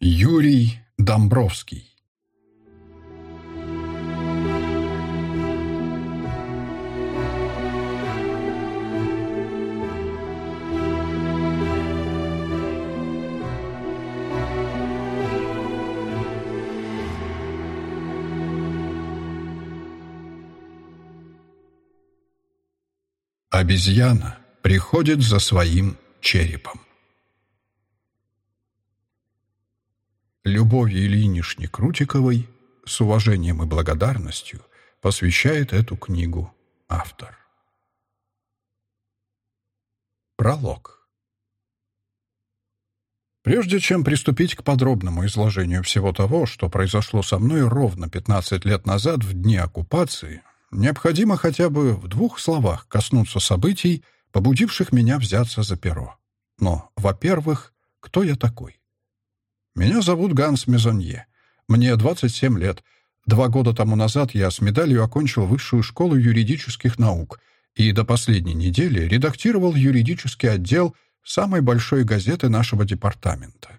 Юрий Домбровский Обезьяна приходит за своим черепом. Любовь Ильинишне Крутиковой с уважением и благодарностью посвящает эту книгу автор. Пролог. Прежде чем приступить к подробному изложению всего того, что произошло со мной ровно 15 лет назад в дни оккупации, необходимо хотя бы в двух словах коснуться событий, побудивших меня взяться за перо. Но, во-первых, кто я такой? Меня зовут Ганс Мезонье. Мне 27 лет. Два года тому назад я с медалью окончил Высшую школу юридических наук и до последней недели редактировал юридический отдел самой большой газеты нашего департамента.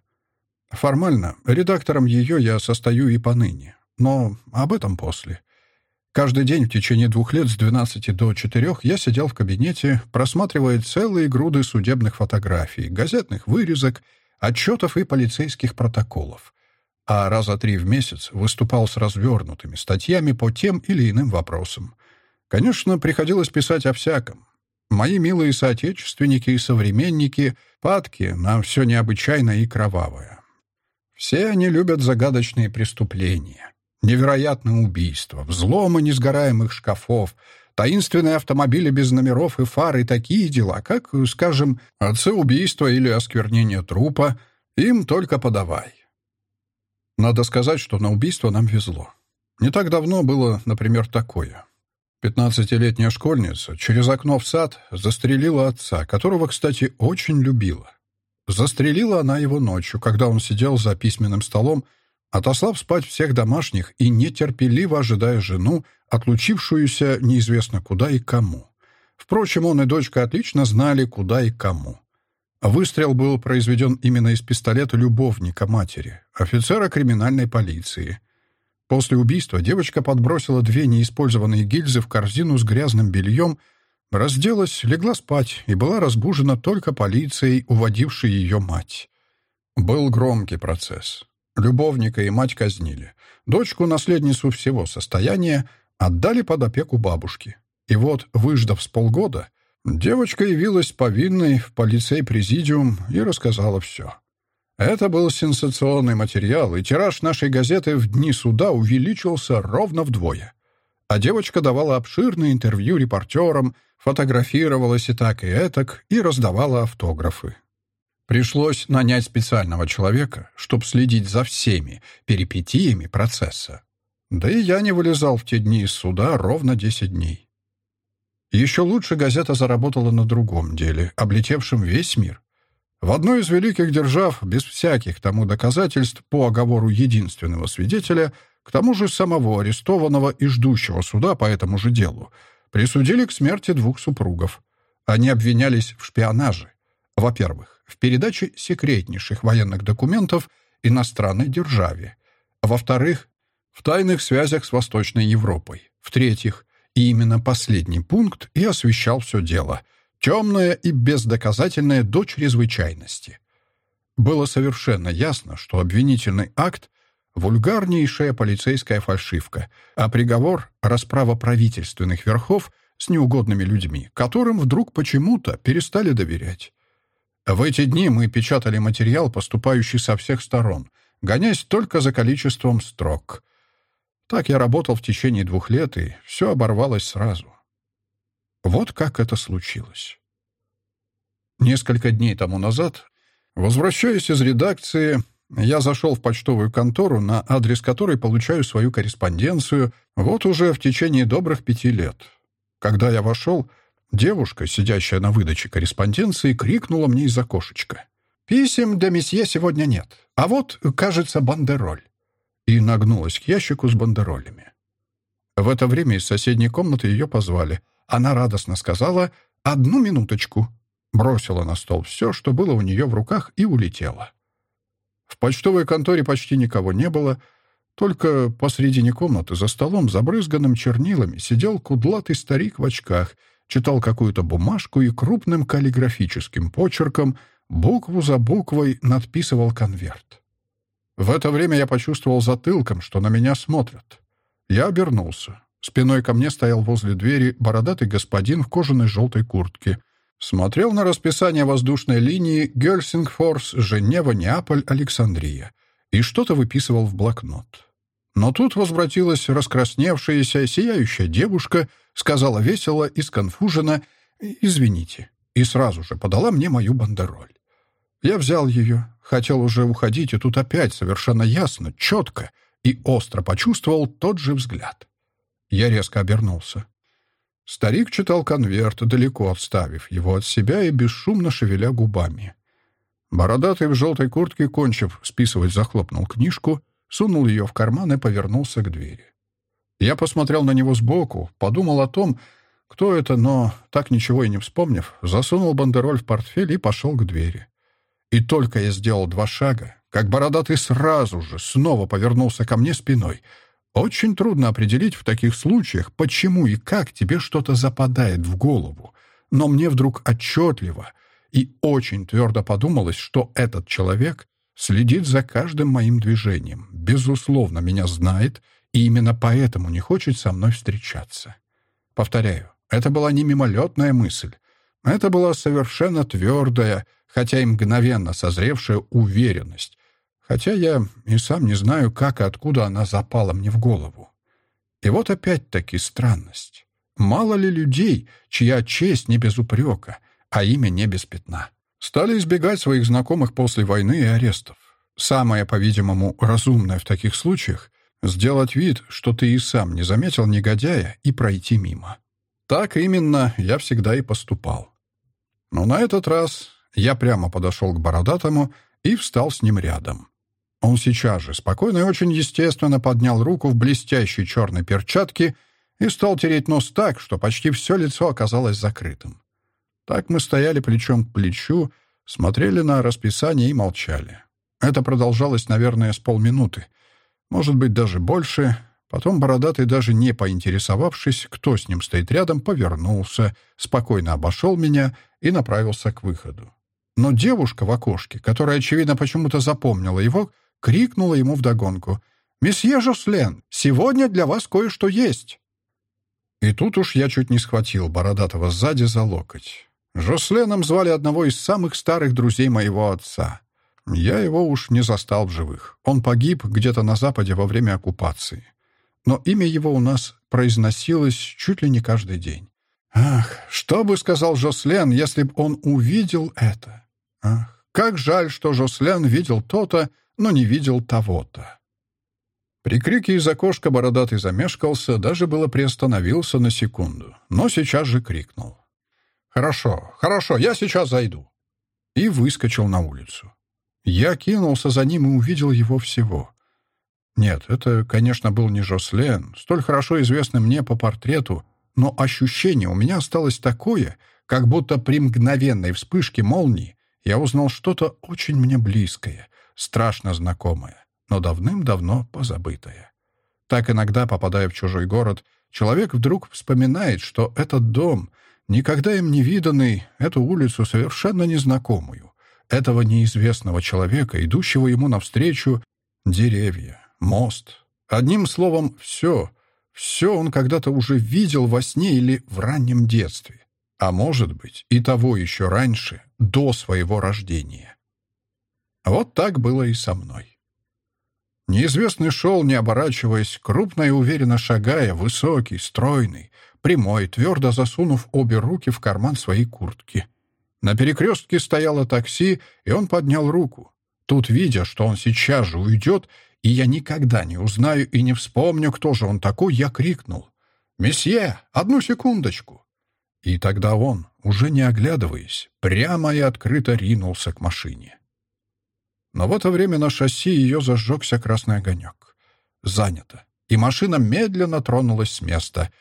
Формально, редактором ее я состою и поныне, но об этом после. Каждый день в течение двух лет с 12 до 4 я сидел в кабинете, просматривая целые груды судебных фотографий, газетных вырезок, отчетов и полицейских протоколов. А раза три в месяц выступал с развернутыми статьями по тем или иным вопросам. Конечно, приходилось писать о всяком. Мои милые соотечественники и современники падки на все необычайное и кровавое. Все они любят загадочные преступления. Невероятные убийства, взломы несгораемых шкафов, таинственные автомобили без номеров и фар и такие дела, как, скажем, отцы-убийства или осквернение трупа, им только подавай. Надо сказать, что на убийство нам везло. Не так давно было, например, такое. Пятнадцатилетняя школьница через окно в сад застрелила отца, которого, кстати, очень любила. Застрелила она его ночью, когда он сидел за письменным столом отослав спать всех домашних и нетерпеливо ожидая жену, отлучившуюся неизвестно куда и кому. Впрочем, он и дочка отлично знали, куда и кому. Выстрел был произведен именно из пистолета любовника матери, офицера криминальной полиции. После убийства девочка подбросила две неиспользованные гильзы в корзину с грязным бельем, разделась, легла спать и была разбужена только полицией, уводившей ее мать. Был громкий процесс. Любовника и мать казнили. Дочку, наследницу всего состояния, отдали под опеку бабушки. И вот, выждав с полгода, девочка явилась повинной в полицей-президиум и рассказала все. Это был сенсационный материал, и тираж нашей газеты в дни суда увеличился ровно вдвое. А девочка давала обширные интервью репортерам, фотографировалась и так, и этак, и раздавала автографы. Пришлось нанять специального человека, чтобы следить за всеми перипетиями процесса. Да и я не вылезал в те дни из суда ровно 10 дней. Еще лучше газета заработала на другом деле, облетевшем весь мир. В одной из великих держав, без всяких тому доказательств по оговору единственного свидетеля, к тому же самого арестованного и ждущего суда по этому же делу, присудили к смерти двух супругов. Они обвинялись в шпионаже. Во-первых, в передаче секретнейших военных документов иностранной державе. Во-вторых, в тайных связях с Восточной Европой. В-третьих, и именно последний пункт и освещал все дело. Темное и бездоказательное до чрезвычайности. Было совершенно ясно, что обвинительный акт — вульгарнейшая полицейская фальшивка, а приговор — расправа правительственных верхов с неугодными людьми, которым вдруг почему-то перестали доверять. В эти дни мы печатали материал, поступающий со всех сторон, гонясь только за количеством строк. Так я работал в течение двух лет, и все оборвалось сразу. Вот как это случилось. Несколько дней тому назад, возвращаясь из редакции, я зашел в почтовую контору, на адрес которой получаю свою корреспонденцию вот уже в течение добрых пяти лет. Когда я вошел, Девушка, сидящая на выдаче корреспонденции, крикнула мне из окошечка. «Писем для месье сегодня нет, а вот, кажется, бандероль». И нагнулась к ящику с бандеролями. В это время из соседней комнаты ее позвали. Она радостно сказала «Одну минуточку». Бросила на стол все, что было у нее в руках, и улетела. В почтовой конторе почти никого не было, только посредине комнаты за столом, забрызганным чернилами, сидел кудлатый старик в очках, читал какую-то бумажку и крупным каллиграфическим почерком букву за буквой надписывал конверт. В это время я почувствовал затылком, что на меня смотрят. Я обернулся. Спиной ко мне стоял возле двери бородатый господин в кожаной желтой куртке. Смотрел на расписание воздушной линии Гельсингфорс, Женева, Неаполь, Александрия и что-то выписывал в блокнот. Но тут возвратилась раскрасневшаяся, сияющая девушка, сказала весело и сконфуженно «Извините», и сразу же подала мне мою бандероль. Я взял ее, хотел уже уходить, и тут опять совершенно ясно, четко и остро почувствовал тот же взгляд. Я резко обернулся. Старик читал конверт, далеко отставив его от себя и бесшумно шевеля губами. Бородатый в желтой куртке, кончив списывать, захлопнул книжку, сунул ее в карман и повернулся к двери. Я посмотрел на него сбоку, подумал о том, кто это, но, так ничего и не вспомнив, засунул бандероль в портфель и пошел к двери. И только я сделал два шага, как бородатый сразу же снова повернулся ко мне спиной. Очень трудно определить в таких случаях, почему и как тебе что-то западает в голову. Но мне вдруг отчетливо и очень твердо подумалось, что этот человек следит за каждым моим движением, безусловно, меня знает и именно поэтому не хочет со мной встречаться. Повторяю, это была не мимолетная мысль. Это была совершенно твердая, хотя и мгновенно созревшая уверенность, хотя я и сам не знаю, как и откуда она запала мне в голову. И вот опять-таки странность. Мало ли людей, чья честь не без упрека, а имя не без пятна, стали избегать своих знакомых после войны и арестов. Самое, по-видимому, разумное в таких случаях — сделать вид, что ты и сам не заметил негодяя, и пройти мимо. Так именно я всегда и поступал. Но на этот раз я прямо подошел к Бородатому и встал с ним рядом. Он сейчас же спокойно и очень естественно поднял руку в блестящей черной перчатке и стал тереть нос так, что почти все лицо оказалось закрытым. Так мы стояли плечом к плечу, смотрели на расписание и молчали. Это продолжалось, наверное, с полминуты. Может быть, даже больше. Потом Бородатый, даже не поинтересовавшись, кто с ним стоит рядом, повернулся, спокойно обошел меня и направился к выходу. Но девушка в окошке, которая, очевидно, почему-то запомнила его, крикнула ему вдогонку. «Месье Жослен, сегодня для вас кое-что есть!» И тут уж я чуть не схватил Бородатого сзади за локоть. Жосленом звали одного из самых старых друзей моего отца. Я его уж не застал в живых. Он погиб где-то на Западе во время оккупации. Но имя его у нас произносилось чуть ли не каждый день. Ах, что бы сказал Жослен, если бы он увидел это? Ах, как жаль, что Жослен видел то-то, но не видел того-то. При крике из окошка бородатый замешкался, даже было приостановился на секунду, но сейчас же крикнул. «Хорошо, хорошо, я сейчас зайду». И выскочил на улицу. Я кинулся за ним и увидел его всего. Нет, это, конечно, был не Жослен, столь хорошо известный мне по портрету, но ощущение у меня осталось такое, как будто при мгновенной вспышке молнии я узнал что-то очень мне близкое, страшно знакомое, но давным-давно позабытое. Так иногда, попадая в чужой город, человек вдруг вспоминает, что этот дом, никогда им не виданный, эту улицу совершенно незнакомую, этого неизвестного человека, идущего ему навстречу, деревья, мост. Одним словом, все, все он когда-то уже видел во сне или в раннем детстве. А может быть, и того еще раньше, до своего рождения. Вот так было и со мной. Неизвестный шел, не оборачиваясь, крупно и уверенно шагая, высокий, стройный, прямой, твердо засунув обе руки в карман своей куртки. На перекрестке стояло такси, и он поднял руку. Тут, видя, что он сейчас же уйдет, и я никогда не узнаю и не вспомню, кто же он такой, я крикнул. «Месье, одну секундочку!» И тогда он, уже не оглядываясь, прямо и открыто ринулся к машине. Но в это время на шасси ее зажегся красный огонек. Занято. И машина медленно тронулась с места.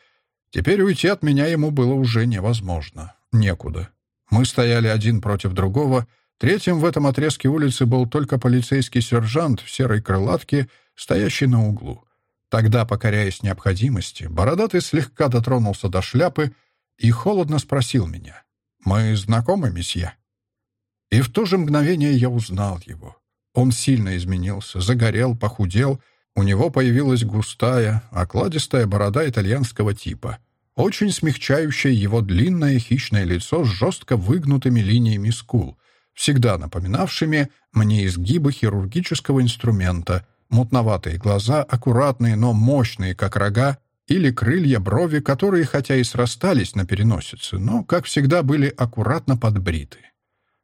Теперь уйти от меня ему было уже невозможно. Некуда. Мы стояли один против другого, Третьим в этом отрезке улицы был только полицейский сержант в серой крылатке, стоящий на углу. Тогда, покоряясь необходимости, Бородатый слегка дотронулся до шляпы и холодно спросил меня. «Мы знакомы, месье?» И в то же мгновение я узнал его. Он сильно изменился, загорел, похудел, у него появилась густая, окладистая борода итальянского типа, очень смягчающая его длинное хищное лицо с жестко выгнутыми линиями скул, всегда напоминавшими мне изгибы хирургического инструмента, мутноватые глаза, аккуратные, но мощные, как рога, или крылья брови, которые хотя и срастались на переносице, но, как всегда, были аккуратно подбриты.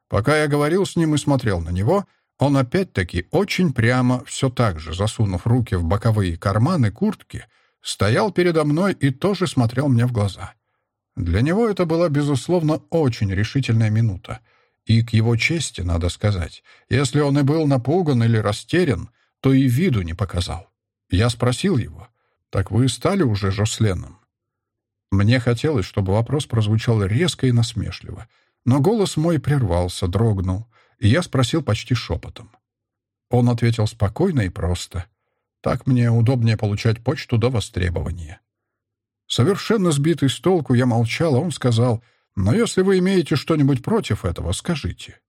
Пока я говорил с ним и смотрел на него, он опять-таки очень прямо, все так же, засунув руки в боковые карманы куртки, стоял передо мной и тоже смотрел мне в глаза. Для него это была, безусловно, очень решительная минута. И к его чести, надо сказать, если он и был напуган или растерян, то и виду не показал. Я спросил его, «Так вы стали уже Жосленом?» Мне хотелось, чтобы вопрос прозвучал резко и насмешливо, но голос мой прервался, дрогнул, и я спросил почти шепотом. Он ответил спокойно и просто. Так мне удобнее получать почту до востребования. Совершенно сбитый с толку, я молчал, а он сказал, «Но если вы имеете что-нибудь против этого, скажите».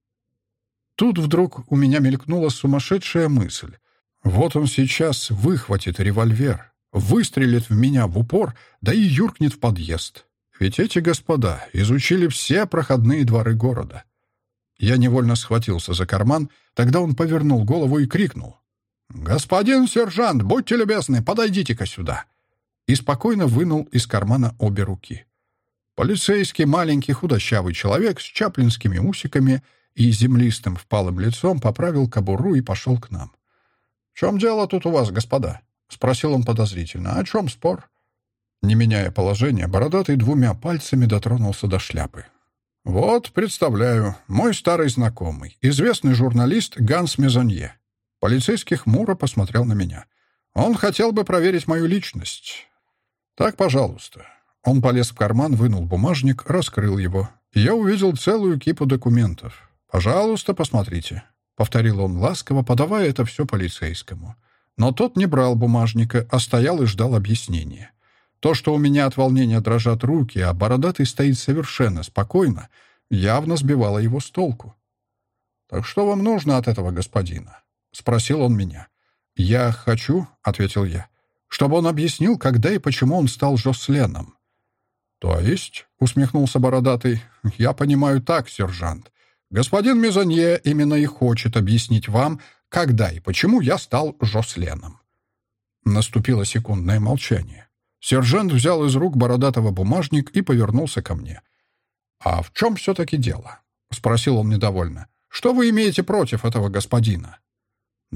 Тут вдруг у меня мелькнула сумасшедшая мысль. Вот он сейчас выхватит револьвер, выстрелит в меня в упор, да и юркнет в подъезд. Ведь эти господа изучили все проходные дворы города. Я невольно схватился за карман, тогда он повернул голову и крикнул. «Господин сержант, будьте любезны, подойдите-ка сюда!» И спокойно вынул из кармана обе руки. Полицейский маленький худощавый человек с чаплинскими усиками и землистым впалым лицом поправил кобуру и пошел к нам. «В чем дело тут у вас, господа?» — спросил он подозрительно. «О чем спор?» Не меняя положения, бородатый двумя пальцами дотронулся до шляпы. «Вот, представляю, мой старый знакомый, известный журналист Ганс Мезонье». Полицейский хмуро посмотрел на меня. «Он хотел бы проверить мою личность». «Так, пожалуйста». Он полез в карман, вынул бумажник, раскрыл его. Я увидел целую кипу документов. «Пожалуйста, посмотрите», — повторил он ласково, подавая это все полицейскому. Но тот не брал бумажника, а стоял и ждал объяснения. То, что у меня от волнения дрожат руки, а бородатый стоит совершенно спокойно, явно сбивало его с толку. «Так что вам нужно от этого господина?» — спросил он меня. «Я хочу», — ответил я, — «чтобы он объяснил, когда и почему он стал Жосленом». «То есть», — усмехнулся бородатый, — «я понимаю так, сержант. Господин Мезонье именно и хочет объяснить вам, когда и почему я стал Жосленом». Наступило секундное молчание. Сержант взял из рук бородатого бумажник и повернулся ко мне. «А в чем все-таки дело?» — спросил он недовольно. «Что вы имеете против этого господина?»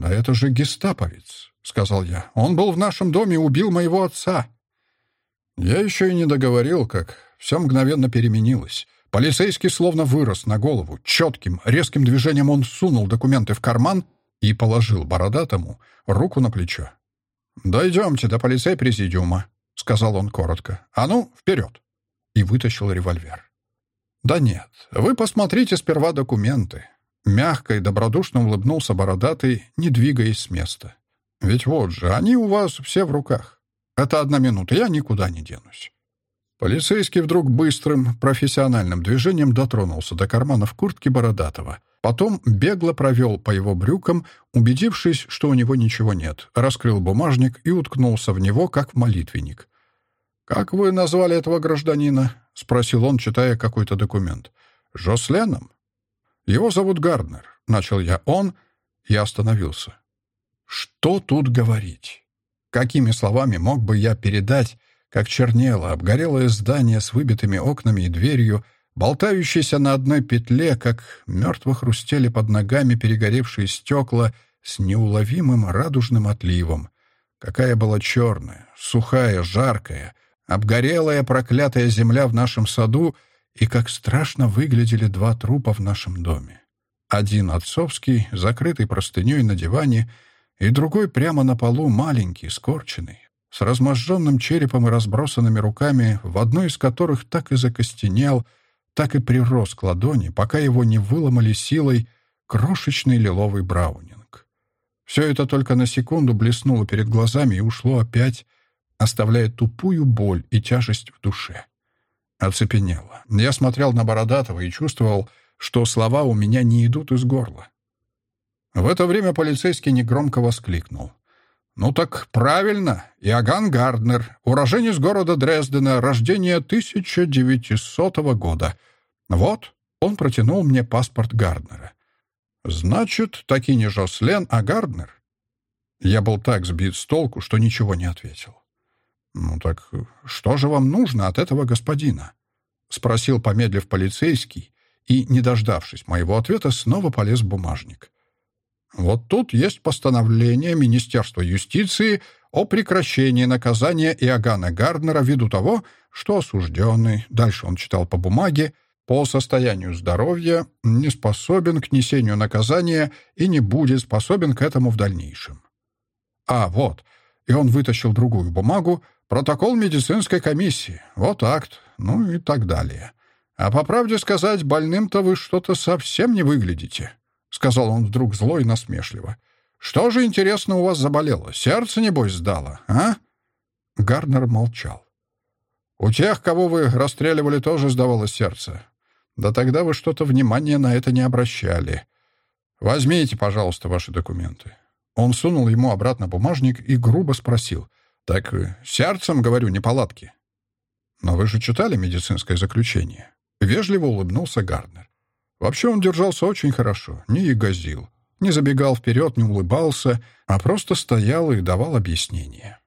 «Да это же гестаповец», — сказал я. «Он был в нашем доме и убил моего отца». Я еще и не договорил, как все мгновенно переменилось. Полицейский словно вырос на голову. Четким, резким движением он сунул документы в карман и положил бородатому руку на плечо. «Дойдемте до полицей-президиума», — сказал он коротко. «А ну, вперед!» И вытащил револьвер. «Да нет, вы посмотрите сперва документы». Мягко и добродушно улыбнулся бородатый, не двигаясь с места. «Ведь вот же, они у вас все в руках. Это одна минута, я никуда не денусь». Полицейский вдруг быстрым, профессиональным движением дотронулся до карманов куртки Бородатого. Потом бегло провел по его брюкам, убедившись, что у него ничего нет, раскрыл бумажник и уткнулся в него, как в молитвенник. «Как вы назвали этого гражданина?» — спросил он, читая какой-то документ. «Жосленом?» «Его зовут Гарднер», — начал я. «Он...» Я остановился. «Что тут говорить? Какими словами мог бы я передать, как чернело обгорелое здание с выбитыми окнами и дверью, болтающееся на одной петле, как мертво хрустели под ногами перегоревшие стекла с неуловимым радужным отливом. Какая была черная, сухая, жаркая, обгорелая проклятая земля в нашем саду и как страшно выглядели два трупа в нашем доме. Один отцовский, закрытый простыней на диване, и другой прямо на полу маленький, скорченный, с разможженным черепом и разбросанными руками, в одной из которых так и закостенел, так и прирос к ладони, пока его не выломали силой, крошечный лиловый браунинг. Все это только на секунду блеснуло перед глазами и ушло опять, оставляя тупую боль и тяжесть в душе. Оцепенело. Я смотрел на Бородатого и чувствовал, что слова у меня не идут из горла. В это время полицейский негромко воскликнул. «Ну так правильно. Иоганн Гарднер, уроженец города Дрездена, рождение 1900 года. Вот, он протянул мне паспорт Гарднера. Значит, таки не Жослен, а Гарднер?» Я был так сбит с толку, что ничего не ответил. «Ну так что же вам нужно от этого господина?» — спросил, помедлив полицейский, и, не дождавшись моего ответа, снова полез в бумажник. Вот тут есть постановление Министерства юстиции о прекращении наказания Иоганна Гарднера ввиду того, что осужденный, дальше он читал по бумаге, по состоянию здоровья не способен к несению наказания и не будет способен к этому в дальнейшем. А, вот, и он вытащил другую бумагу, протокол медицинской комиссии, вот акт, ну и так далее. А по правде сказать, больным-то вы что-то совсем не выглядите. — сказал он вдруг зло и насмешливо. «Что же, интересно, у вас заболело? Сердце, небось, сдало, а?» Гарнер молчал. «У тех, кого вы расстреливали, тоже сдавалось сердце. Да тогда вы что-то внимания на это не обращали. Возьмите, пожалуйста, ваши документы». Он сунул ему обратно бумажник и грубо спросил. «Так сердцем, говорю, неполадки». «Но вы же читали медицинское заключение?» Вежливо улыбнулся Гарнер. Вообще он держался очень хорошо, не ягозил, не забегал вперед, не улыбался, а просто стоял и давал объяснение.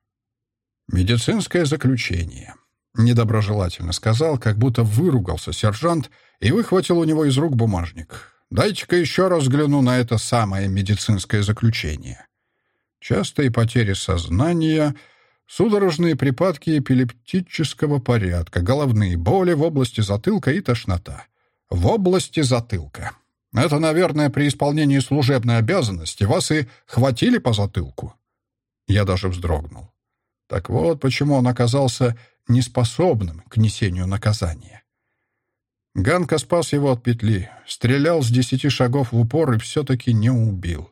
«Медицинское заключение», — недоброжелательно сказал, как будто выругался сержант и выхватил у него из рук бумажник. «Дайте-ка еще раз взгляну на это самое медицинское заключение». Частые потери сознания, судорожные припадки эпилептического порядка, головные боли в области затылка и тошнота в области затылка. Это, наверное, при исполнении служебной обязанности вас и хватили по затылку. Я даже вздрогнул. Так вот, почему он оказался неспособным к несению наказания. Ганка спас его от петли, стрелял с десяти шагов в упор и все-таки не убил.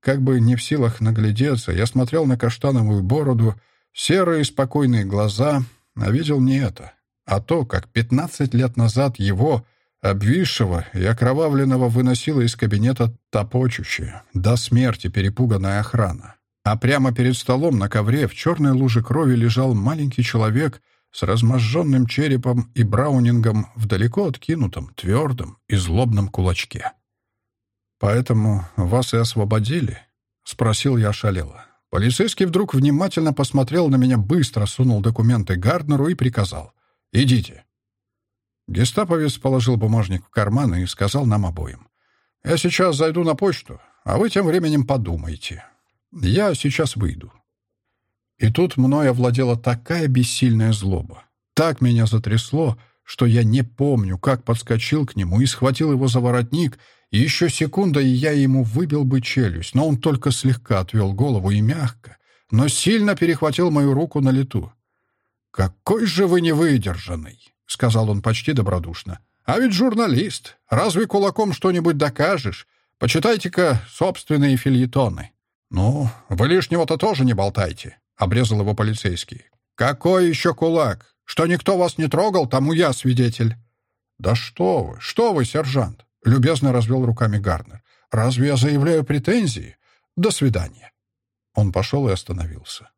Как бы не в силах наглядеться, я смотрел на каштановую бороду, серые спокойные глаза, а видел не это, а то, как пятнадцать лет назад его, Обвисшего и окровавленного выносила из кабинета топочущая, до смерти перепуганная охрана. А прямо перед столом на ковре в черной луже крови лежал маленький человек с разможженным черепом и браунингом в далеко откинутом, твердом и злобном кулачке. «Поэтому вас и освободили?» — спросил я ошалело. Полицейский вдруг внимательно посмотрел на меня, быстро сунул документы Гарднеру и приказал. «Идите». Гестаповец положил бумажник в карман и сказал нам обоим. «Я сейчас зайду на почту, а вы тем временем подумайте. Я сейчас выйду». И тут мной овладела такая бессильная злоба. Так меня затрясло, что я не помню, как подскочил к нему и схватил его за воротник, и еще секунда, и я ему выбил бы челюсть, но он только слегка отвел голову и мягко, но сильно перехватил мою руку на лету. «Какой же вы невыдержанный!» — сказал он почти добродушно. «А ведь журналист. Разве кулаком что-нибудь докажешь? Почитайте-ка собственные фильетоны». «Ну, вы лишнего-то тоже не болтайте», — обрезал его полицейский. «Какой еще кулак? Что никто вас не трогал, тому я свидетель». «Да что вы, что вы, сержант?» — любезно развел руками Гарнер. «Разве я заявляю претензии? До свидания». Он пошел и остановился.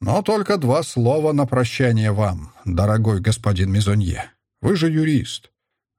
Но только два слова на прощание вам, дорогой господин Мизонье. Вы же юрист.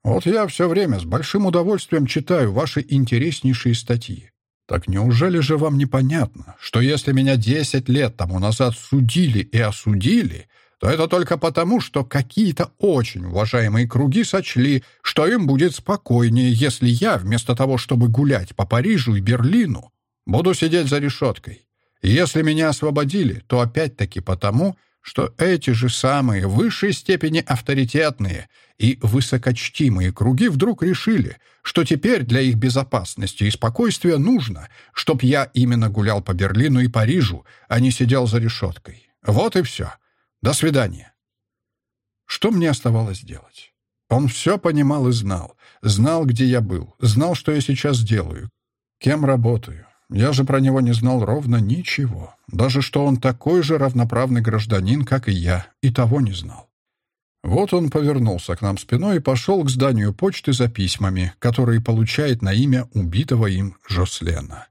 Вот я все время с большим удовольствием читаю ваши интереснейшие статьи. Так неужели же вам непонятно, что если меня десять лет тому назад судили и осудили, то это только потому, что какие-то очень уважаемые круги сочли, что им будет спокойнее, если я, вместо того, чтобы гулять по Парижу и Берлину, буду сидеть за решеткой. Если меня освободили, то опять-таки потому, что эти же самые в высшей степени авторитетные и высокочтимые круги вдруг решили, что теперь для их безопасности и спокойствия нужно, чтоб я именно гулял по Берлину и Парижу, а не сидел за решеткой. Вот и все. До свидания. Что мне оставалось делать? Он все понимал и знал. Знал, где я был. Знал, что я сейчас делаю. Кем работаю. Я же про него не знал ровно ничего. Даже что он такой же равноправный гражданин, как и я, и того не знал. Вот он повернулся к нам спиной и пошел к зданию почты за письмами, которые получает на имя убитого им Жослена.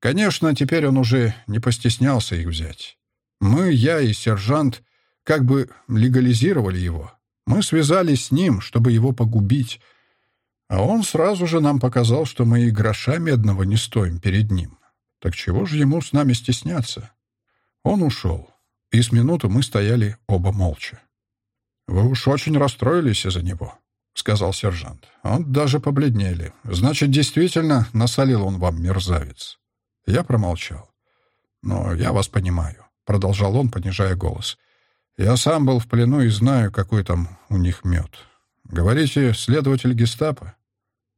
Конечно, теперь он уже не постеснялся их взять. Мы, я и сержант, как бы легализировали его. Мы связались с ним, чтобы его погубить, а он сразу же нам показал, что мы и гроша медного не стоим перед ним. Так чего же ему с нами стесняться? Он ушел, и с минуту мы стояли оба молча. «Вы уж очень расстроились из-за него», — сказал сержант. «Он даже побледнели. Значит, действительно насолил он вам, мерзавец». Я промолчал. «Но я вас понимаю», — продолжал он, понижая голос. «Я сам был в плену и знаю, какой там у них мед. «Говорите, следователь гестапо?»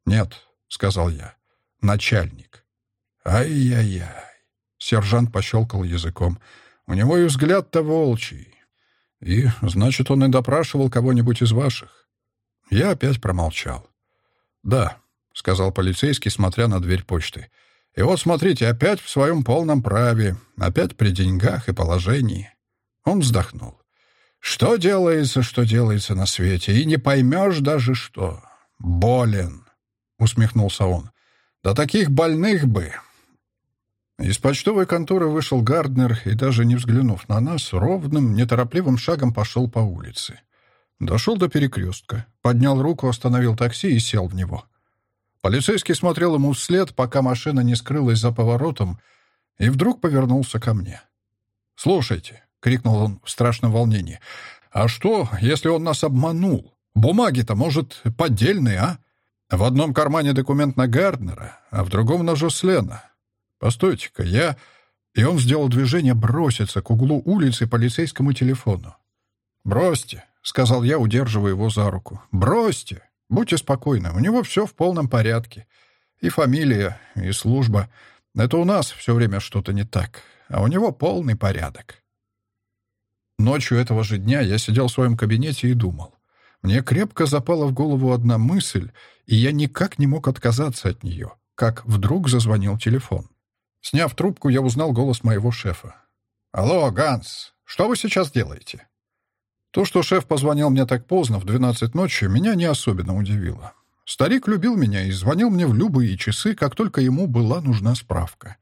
«Нет», — сказал я. «Начальник». «Ай-яй-яй!» Сержант пощелкал языком. «У него и взгляд-то волчий. И, значит, он и допрашивал кого-нибудь из ваших?» Я опять промолчал. «Да», — сказал полицейский, смотря на дверь почты. «И вот смотрите, опять в своем полном праве, опять при деньгах и положении». Он вздохнул. Что делается, что делается на свете, и не поймешь даже что. Болен, — усмехнулся он. Да таких больных бы. Из почтовой конторы вышел Гарднер и, даже не взглянув на нас, ровным, неторопливым шагом пошел по улице. Дошел до перекрестка, поднял руку, остановил такси и сел в него. Полицейский смотрел ему вслед, пока машина не скрылась за поворотом, и вдруг повернулся ко мне. «Слушайте, — крикнул он в страшном волнении. «А что, если он нас обманул? Бумаги-то, может, поддельные, а? В одном кармане документ на Гарднера, а в другом на Жослена. Постойте-ка, я...» И он сделал движение броситься к углу улицы полицейскому телефону. «Бросьте», — сказал я, удерживая его за руку. «Бросьте. Будьте спокойны. У него все в полном порядке. И фамилия, и служба. Это у нас все время что-то не так. А у него полный порядок». Ночью этого же дня я сидел в своем кабинете и думал. Мне крепко запала в голову одна мысль, и я никак не мог отказаться от нее, как вдруг зазвонил телефон. Сняв трубку, я узнал голос моего шефа. «Алло, Ганс, что вы сейчас делаете?» То, что шеф позвонил мне так поздно, в 12 ночи, меня не особенно удивило. Старик любил меня и звонил мне в любые часы, как только ему была нужна справка.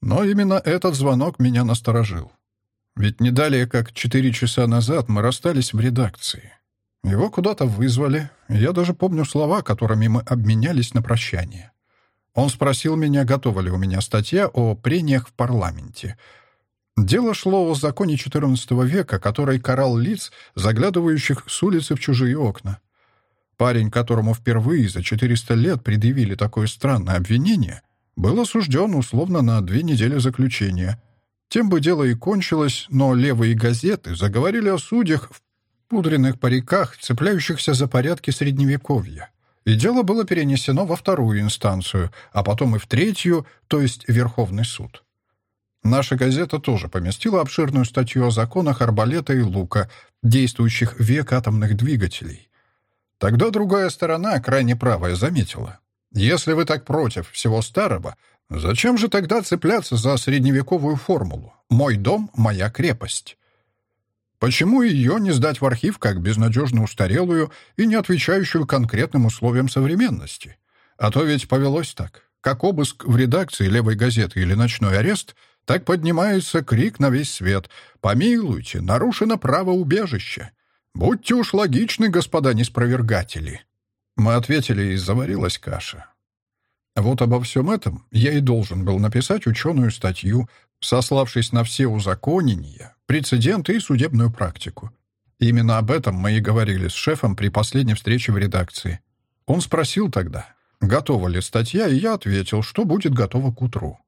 Но именно этот звонок меня насторожил. Ведь не далее, как четыре часа назад мы расстались в редакции. Его куда-то вызвали. Я даже помню слова, которыми мы обменялись на прощание. Он спросил меня, готова ли у меня статья о прениях в парламенте. Дело шло о законе XIV века, который карал лиц, заглядывающих с улицы в чужие окна. Парень, которому впервые за 400 лет предъявили такое странное обвинение, был осужден условно на две недели заключения — тем бы дело и кончилось, но левые газеты заговорили о судьях в пудренных париках, цепляющихся за порядки Средневековья. И дело было перенесено во вторую инстанцию, а потом и в третью, то есть Верховный суд. Наша газета тоже поместила обширную статью о законах арбалета и лука, действующих век атомных двигателей. Тогда другая сторона, крайне правая, заметила. Если вы так против всего старого, Зачем же тогда цепляться за средневековую формулу «мой дом, моя крепость»? Почему ее не сдать в архив как безнадежно устарелую и не отвечающую конкретным условиям современности? А то ведь повелось так. Как обыск в редакции левой газеты или ночной арест, так поднимается крик на весь свет «Помилуйте, нарушено право убежища! Будьте уж логичны, господа неспровергатели!» Мы ответили, и заварилась каша. Вот обо всем этом я и должен был написать ученую статью, сославшись на все узаконения, прецеденты и судебную практику. Именно об этом мы и говорили с шефом при последней встрече в редакции. Он спросил тогда, готова ли статья, и я ответил, что будет готова к утру.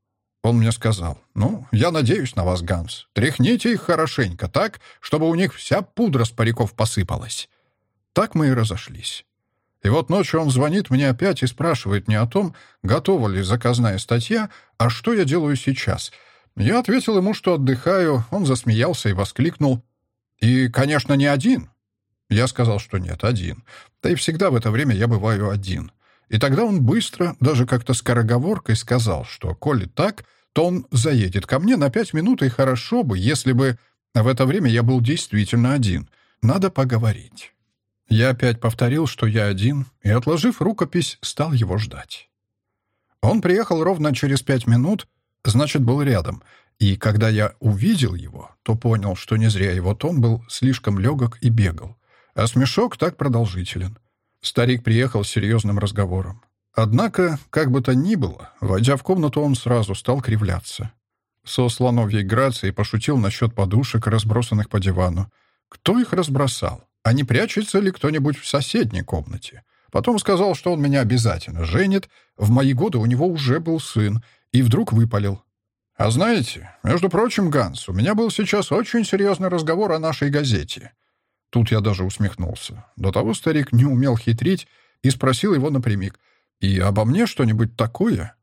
Он мне сказал, «Ну, я надеюсь на вас, Ганс. Тряхните их хорошенько так, чтобы у них вся пудра с париков посыпалась». Так мы и разошлись. И вот ночью он звонит мне опять и спрашивает не о том, готова ли заказная статья, а что я делаю сейчас. Я ответил ему, что отдыхаю, он засмеялся и воскликнул. «И, конечно, не один». Я сказал, что нет, один. Да и всегда в это время я бываю один. И тогда он быстро, даже как-то скороговоркой сказал, что, коли так, то он заедет ко мне на пять минут, и хорошо бы, если бы в это время я был действительно один. Надо поговорить. Я опять повторил, что я один, и, отложив рукопись, стал его ждать. Он приехал ровно через пять минут, значит, был рядом, и когда я увидел его, то понял, что не зря его тон был слишком легок и бегал, а смешок так продолжителен. Старик приехал с серьезным разговором. Однако, как бы то ни было, войдя в комнату, он сразу стал кривляться. Со слоновьей грацией пошутил насчет подушек, разбросанных по дивану. Кто их разбросал? А не прячется ли кто-нибудь в соседней комнате? Потом сказал, что он меня обязательно женит. В мои годы у него уже был сын. И вдруг выпалил. «А знаете, между прочим, Ганс, у меня был сейчас очень серьезный разговор о нашей газете». Тут я даже усмехнулся. До того старик не умел хитрить и спросил его напрямик. «И обо мне что-нибудь такое?»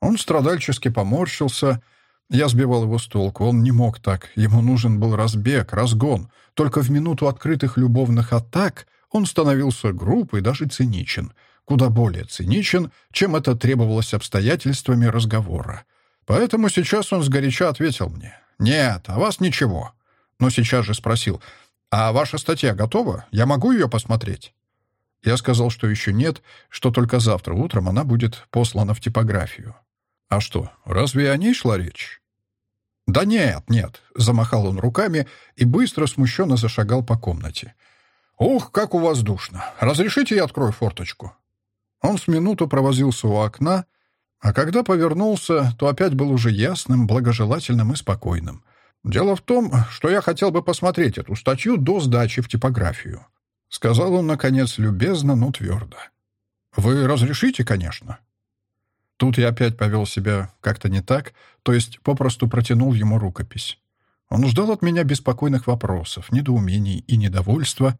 Он страдальчески поморщился. Я сбивал его с толку. Он не мог так. Ему нужен был разбег, разгон. Только в минуту открытых любовных атак он становился груб и даже циничен. Куда более циничен, чем это требовалось обстоятельствами разговора. Поэтому сейчас он сгоряча ответил мне. «Нет, о вас ничего». Но сейчас же спросил. «А ваша статья готова? Я могу ее посмотреть?» Я сказал, что еще нет, что только завтра утром она будет послана в типографию. «А что, разве о ней шла речь?» «Да нет, нет», — замахал он руками и быстро, смущенно зашагал по комнате. «Ух, как у вас душно! Разрешите я открою форточку?» Он с минуту провозился у окна, а когда повернулся, то опять был уже ясным, благожелательным и спокойным. «Дело в том, что я хотел бы посмотреть эту статью до сдачи в типографию», — сказал он, наконец, любезно, но твердо. «Вы разрешите, конечно?» Тут я опять повел себя как-то не так, то есть попросту протянул ему рукопись. Он ждал от меня беспокойных вопросов, недоумений и недовольства,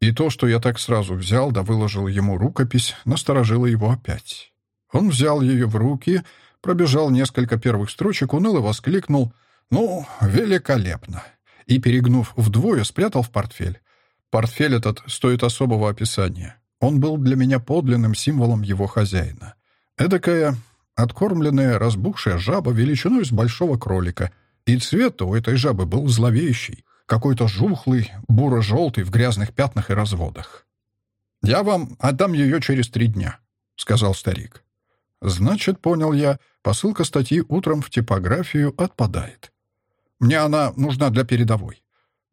и то, что я так сразу взял да выложил ему рукопись, насторожило его опять. Он взял ее в руки, пробежал несколько первых строчек, уныло воскликнул «Ну, великолепно!» и, перегнув вдвое, спрятал в портфель. Портфель этот стоит особого описания. Он был для меня подлинным символом его хозяина. Эдакая откормленная разбухшая жаба величиной с большого кролика, и цвет у этой жабы был зловещий, какой-то жухлый, буро-желтый в грязных пятнах и разводах. «Я вам отдам ее через три дня», — сказал старик. Значит, понял я, посылка статьи утром в типографию отпадает. Мне она нужна для передовой.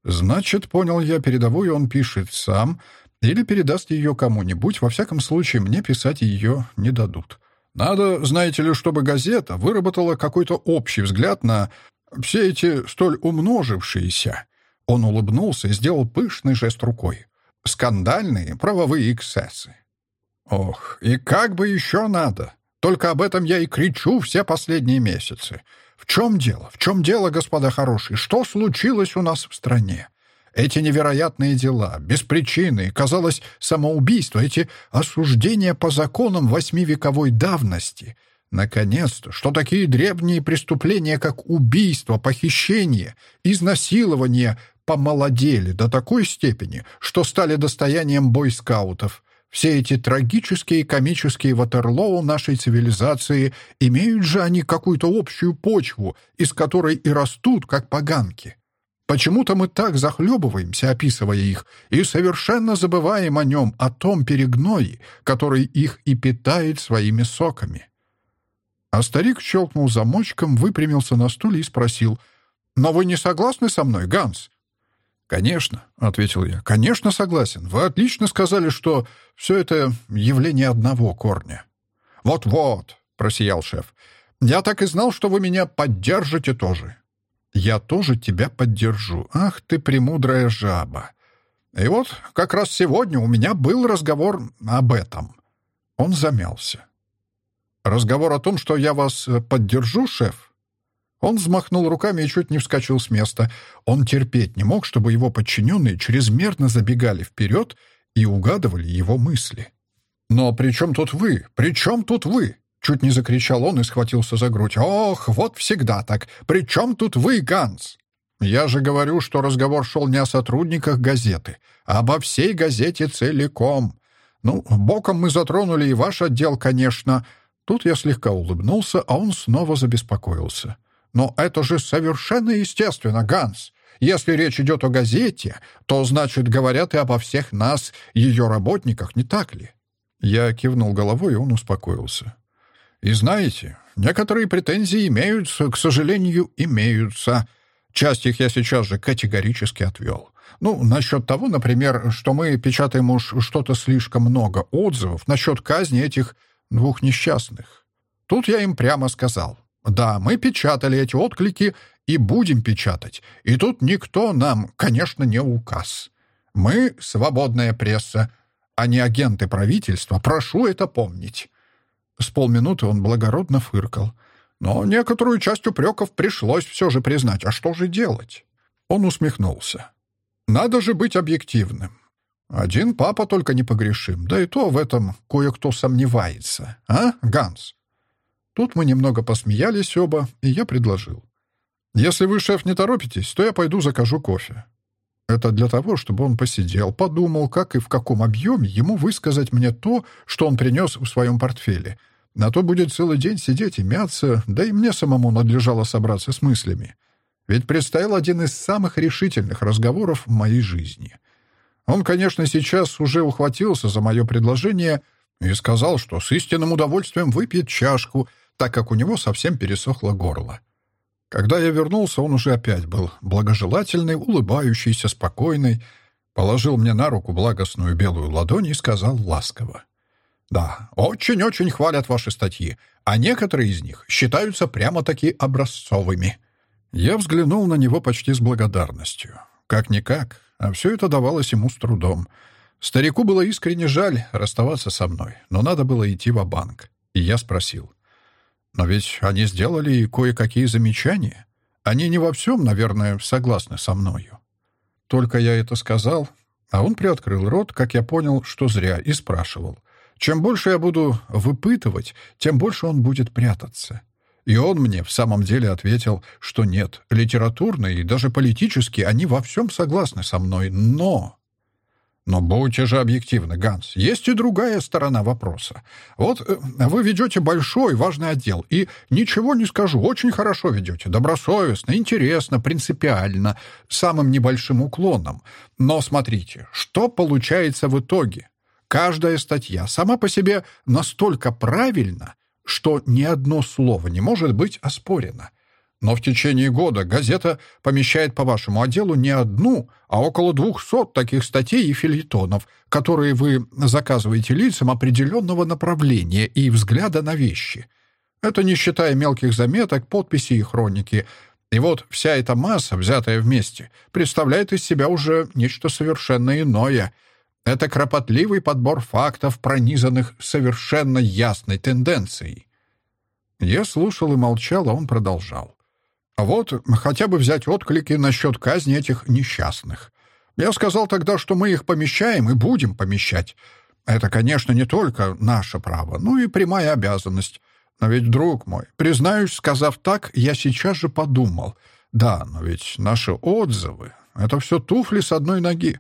Значит, понял я, передовую он пишет сам или передаст ее кому-нибудь, во всяком случае, мне писать ее не дадут. Надо, знаете ли, чтобы газета выработала какой-то общий взгляд на все эти столь умножившиеся. Он улыбнулся и сделал пышный жест рукой. Скандальные правовые эксцессы. Ох, и как бы еще надо? Только об этом я и кричу все последние месяцы. В чем дело? В чем дело, господа хорошие? Что случилось у нас в стране? Эти невероятные дела, без причины, казалось, самоубийство, эти осуждения по законам восьмивековой давности. Наконец-то, что такие древние преступления, как убийство, похищение, изнасилование, помолодели до такой степени, что стали достоянием бойскаутов. Все эти трагические и комические Ватерлоу нашей цивилизации имеют же они какую-то общую почву, из которой и растут, как поганки. Почему-то мы так захлебываемся, описывая их, и совершенно забываем о нем, о том перегное, который их и питает своими соками. А старик щелкнул замочком, выпрямился на стуле и спросил, «Но вы не согласны со мной, Ганс? «Конечно», — ответил я, — «конечно согласен. Вы отлично сказали, что все это явление одного корня». «Вот-вот», — просиял шеф, — «я так и знал, что вы меня поддержите тоже». «Я тоже тебя поддержу. Ах ты, премудрая жаба!» «И вот как раз сегодня у меня был разговор об этом». Он замялся. «Разговор о том, что я вас поддержу, шеф?» Он взмахнул руками и чуть не вскочил с места. Он терпеть не мог, чтобы его подчиненные чрезмерно забегали вперед и угадывали его мысли. «Но при чем тут вы? При чем тут вы?» Чуть не закричал он и схватился за грудь. «Ох, вот всегда так! При чем тут вы, Ганс?» Я же говорю, что разговор шел не о сотрудниках газеты, а обо всей газете целиком. Ну, боком мы затронули и ваш отдел, конечно. Тут я слегка улыбнулся, а он снова забеспокоился. Но это же совершенно естественно, Ганс. Если речь идет о газете, то, значит, говорят и обо всех нас, ее работниках, не так ли? Я кивнул головой, и он успокоился. И знаете, некоторые претензии имеются, к сожалению, имеются. Часть их я сейчас же категорически отвел. Ну, насчет того, например, что мы печатаем уж что-то слишком много отзывов насчет казни этих двух несчастных. Тут я им прямо сказал. Да, мы печатали эти отклики и будем печатать. И тут никто нам, конечно, не указ. Мы — свободная пресса, а не агенты правительства. Прошу это помнить». С полминуты он благородно фыркал. Но некоторую часть упреков пришлось все же признать. А что же делать? Он усмехнулся. «Надо же быть объективным. Один папа только непогрешим, да и то в этом кое-кто сомневается. А, Ганс?» Тут мы немного посмеялись оба, и я предложил. «Если вы, шеф, не торопитесь, то я пойду закажу кофе». Это для того, чтобы он посидел, подумал, как и в каком объеме ему высказать мне то, что он принес в своем портфеле. На то будет целый день сидеть и мяться, да и мне самому надлежало собраться с мыслями. Ведь предстоял один из самых решительных разговоров в моей жизни. Он, конечно, сейчас уже ухватился за мое предложение и сказал, что с истинным удовольствием выпьет чашку, так как у него совсем пересохло горло. Когда я вернулся, он уже опять был благожелательный, улыбающийся, спокойный, положил мне на руку благостную белую ладонь и сказал ласково. «Да, очень-очень хвалят ваши статьи, а некоторые из них считаются прямо-таки образцовыми». Я взглянул на него почти с благодарностью. Как-никак, а все это давалось ему с трудом. Старику было искренне жаль расставаться со мной, но надо было идти в банк И я спросил — но ведь они сделали и кое-какие замечания. Они не во всем, наверное, согласны со мною. Только я это сказал, а он приоткрыл рот, как я понял, что зря, и спрашивал. Чем больше я буду выпытывать, тем больше он будет прятаться. И он мне в самом деле ответил, что нет, литературно и даже политически они во всем согласны со мной, но... Но будьте же объективны, Ганс. Есть и другая сторона вопроса. Вот э, вы ведете большой, важный отдел, и ничего не скажу, очень хорошо ведете, добросовестно, интересно, принципиально, самым небольшим уклоном. Но смотрите, что получается в итоге? Каждая статья сама по себе настолько правильна, что ни одно слово не может быть оспорено. Но в течение года газета помещает по вашему отделу не одну, а около двухсот таких статей и филитонов, которые вы заказываете лицам определенного направления и взгляда на вещи. Это не считая мелких заметок, подписей и хроники. И вот вся эта масса, взятая вместе, представляет из себя уже нечто совершенно иное. Это кропотливый подбор фактов, пронизанных совершенно ясной тенденцией. Я слушал и молчал, а он продолжал. А вот хотя бы взять отклики насчет казни этих несчастных. Я сказал тогда, что мы их помещаем и будем помещать. Это, конечно, не только наше право, но и прямая обязанность. Но ведь, друг мой, признаюсь, сказав так, я сейчас же подумал. Да, но ведь наши отзывы — это все туфли с одной ноги.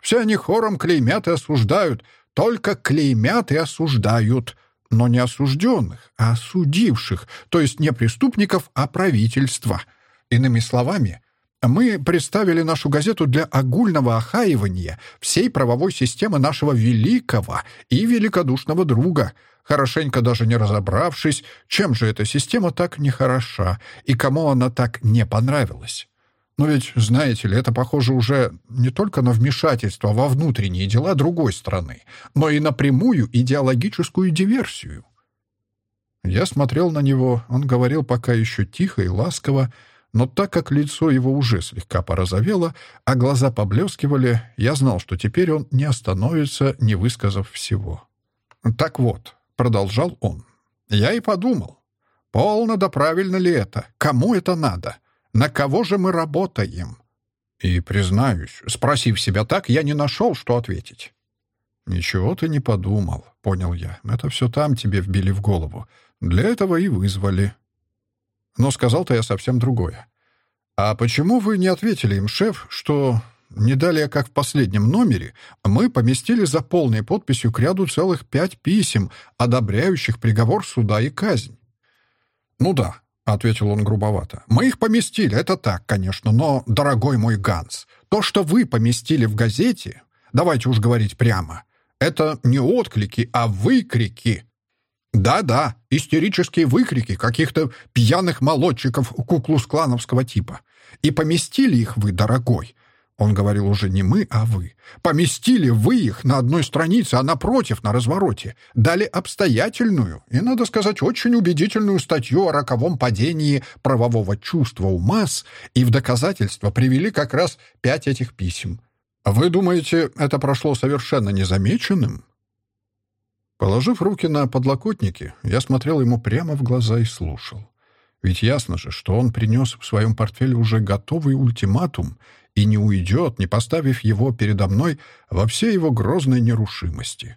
Все они хором клеймят и осуждают, только клеймят и осуждают но не осужденных, а осудивших, то есть не преступников, а правительства. Иными словами, мы представили нашу газету для огульного охаивания всей правовой системы нашего великого и великодушного друга, хорошенько даже не разобравшись, чем же эта система так нехороша и кому она так не понравилась. Но ведь, знаете ли, это похоже уже не только на вмешательство во внутренние дела другой страны, но и на прямую идеологическую диверсию. Я смотрел на него, он говорил пока еще тихо и ласково, но так как лицо его уже слегка порозовело, а глаза поблескивали, я знал, что теперь он не остановится, не высказав всего. «Так вот», — продолжал он, — «я и подумал, полно да правильно ли это, кому это надо?» На кого же мы работаем?» И, признаюсь, спросив себя так, я не нашел, что ответить. «Ничего ты не подумал», — понял я. «Это все там тебе вбили в голову. Для этого и вызвали». Но сказал-то я совсем другое. «А почему вы не ответили им, шеф, что не далее, как в последнем номере, мы поместили за полной подписью к ряду целых пять писем, одобряющих приговор суда и казнь?» «Ну да», — ответил он грубовато. «Мы их поместили, это так, конечно, но, дорогой мой Ганс, то, что вы поместили в газете, давайте уж говорить прямо, это не отклики, а выкрики. Да-да, истерические выкрики каких-то пьяных молодчиков куклус-клановского типа. И поместили их вы, дорогой. Он говорил уже не мы, а вы. Поместили вы их на одной странице, а напротив, на развороте. Дали обстоятельную и, надо сказать, очень убедительную статью о роковом падении правового чувства у масс и в доказательство привели как раз пять этих писем. Вы думаете, это прошло совершенно незамеченным? Положив руки на подлокотники, я смотрел ему прямо в глаза и слушал. Ведь ясно же, что он принес в своем портфеле уже готовый ультиматум и не уйдет, не поставив его передо мной во всей его грозной нерушимости.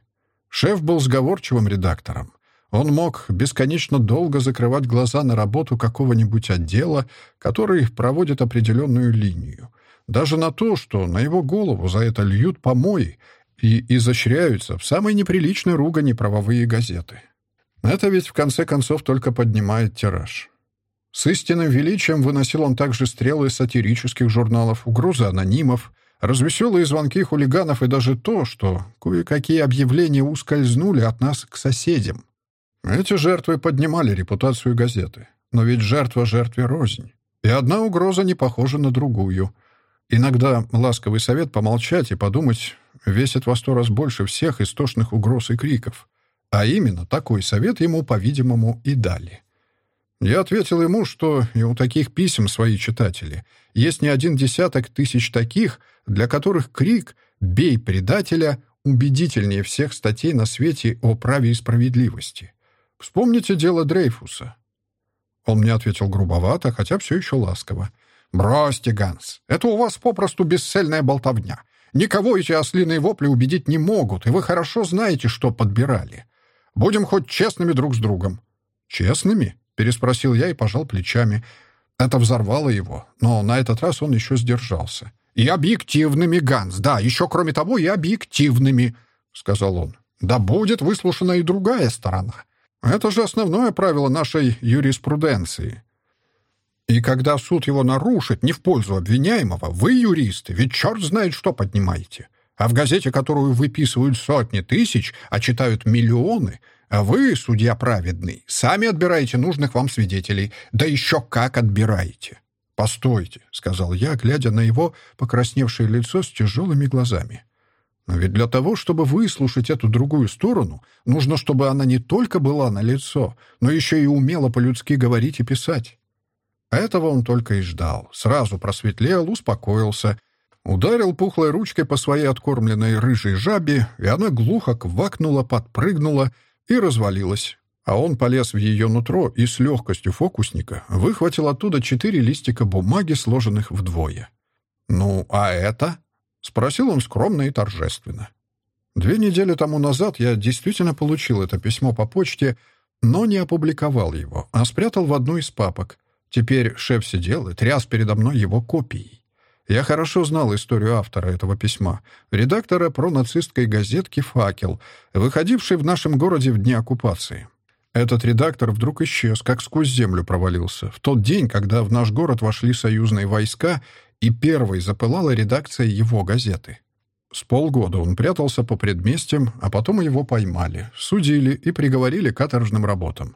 Шеф был сговорчивым редактором. Он мог бесконечно долго закрывать глаза на работу какого-нибудь отдела, который проводит определенную линию. Даже на то, что на его голову за это льют помои и изощряются в самой неприличной ругани правовые газеты. Это ведь в конце концов только поднимает тираж. С истинным величием выносил он также стрелы сатирических журналов, угрозы анонимов, развеселые звонки хулиганов и даже то, что кое-какие объявления ускользнули от нас к соседям. Эти жертвы поднимали репутацию газеты. Но ведь жертва жертве рознь. И одна угроза не похожа на другую. Иногда ласковый совет помолчать и подумать весит во сто раз больше всех истошных угроз и криков. А именно такой совет ему, по-видимому, и дали. Я ответил ему, что и у таких писем свои читатели. Есть не один десяток тысяч таких, для которых крик «бей предателя» убедительнее всех статей на свете о праве и справедливости. Вспомните дело Дрейфуса. Он мне ответил грубовато, хотя все еще ласково. «Бросьте, Ганс, это у вас попросту бесцельная болтовня. Никого эти ослиные вопли убедить не могут, и вы хорошо знаете, что подбирали. Будем хоть честными друг с другом». «Честными?» Переспросил я и пожал плечами. Это взорвало его, но на этот раз он еще сдержался. «И объективными, Ганс, да, еще кроме того и объективными», — сказал он. «Да будет выслушана и другая сторона. Это же основное правило нашей юриспруденции. И когда суд его нарушит не в пользу обвиняемого, вы, юристы, ведь черт знает что поднимаете. А в газете, которую выписывают сотни тысяч, а читают миллионы — а вы, судья праведный, сами отбираете нужных вам свидетелей. Да еще как отбираете!» «Постойте», — сказал я, глядя на его покрасневшее лицо с тяжелыми глазами. «Но ведь для того, чтобы выслушать эту другую сторону, нужно, чтобы она не только была на лицо, но еще и умела по-людски говорить и писать». Этого он только и ждал. Сразу просветлел, успокоился, ударил пухлой ручкой по своей откормленной рыжей жабе, и она глухо квакнула, подпрыгнула и развалилась. А он полез в ее нутро и с легкостью фокусника выхватил оттуда четыре листика бумаги, сложенных вдвое. «Ну, а это?» — спросил он скромно и торжественно. Две недели тому назад я действительно получил это письмо по почте, но не опубликовал его, а спрятал в одну из папок. Теперь шеф сидел и тряс передо мной его копией. Я хорошо знал историю автора этого письма, редактора пронацистской газетки «Факел», выходившей в нашем городе в дни оккупации. Этот редактор вдруг исчез, как сквозь землю провалился, в тот день, когда в наш город вошли союзные войска, и первой запылала редакция его газеты. С полгода он прятался по предместьям, а потом его поймали, судили и приговорили к каторжным работам.